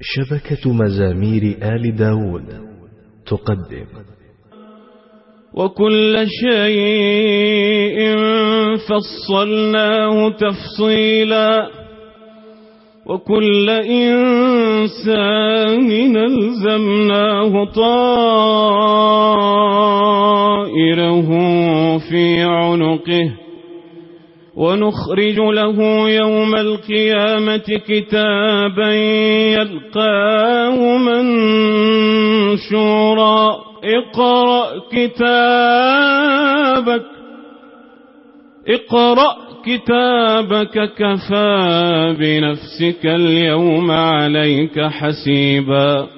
شبكة مزامير آل داود تقدم. وكل شيء فصلناه تفصيلا. وكل إنسان نلزمناه طائره في عنقه. ونخرج له يوم القيامة كتابا يلقاه منشورا. اقرأ كتابك. اقرأ كتابك كفى بنفسك اليوم عليك حسيبا.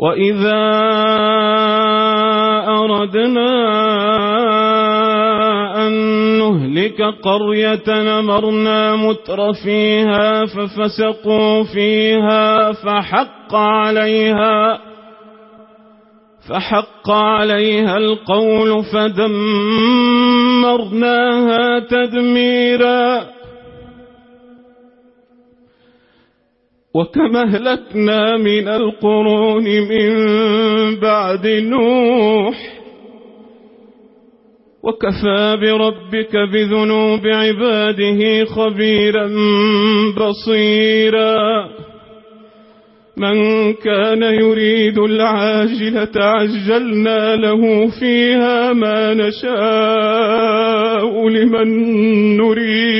وَإِذَا أَرَدْنَا أَن نُهْلِكَ قَرْيَةً نمرنا مُتْرَ فِيهَا فَفَسَقُوا فِيهَا فَحَقَّ عَلَيْهَا فحق عليها القول فدمرناها تدميرا وكما هلكنا من القرون من بعد نوح وكفى بربك بذنوب عباده خبيرا بصيرا من كان يريد العاجلة عجلنا له فيها ما نشاء لمن نريد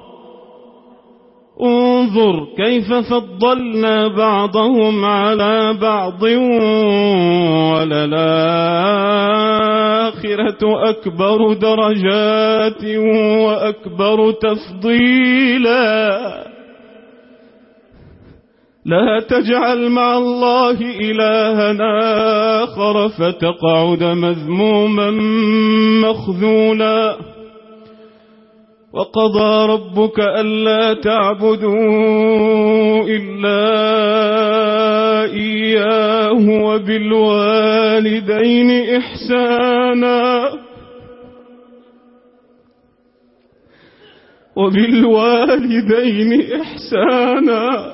انظر كيف فضلنا بعضهم على بعض وللآخرة أكبر درجات وأكبر تفضيلا. لا تجعل مع الله إلهنا آخر فتقعد مذموما مخذولا. وقضى ربك ألا تعبدوا إلا إياه وبالوالدين إحسانا وبالوالدين إحسانا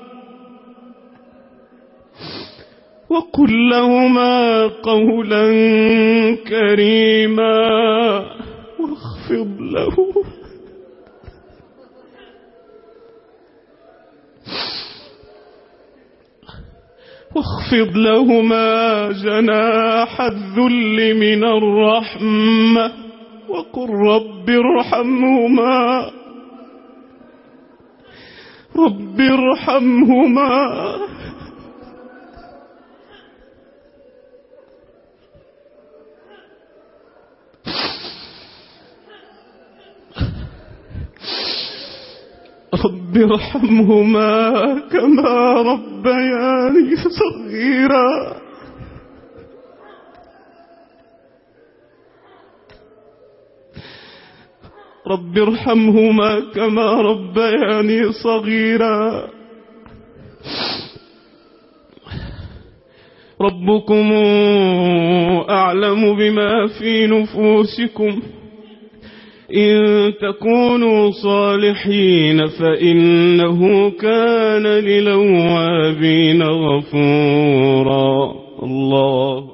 وقل لهما قولا كريما واخفض له. واخفض لهما جناح الذل من الرحمة وقل رب ارحمهما. رب ارحمهما. رب ارحمهما كما ربياني صغيرا. رب ارحمهما كما ربياني صغيرا. ربكم أعلم بما في نفوسكم. إن تكونوا صالحين فإنه كان للوابين غفورا. الله.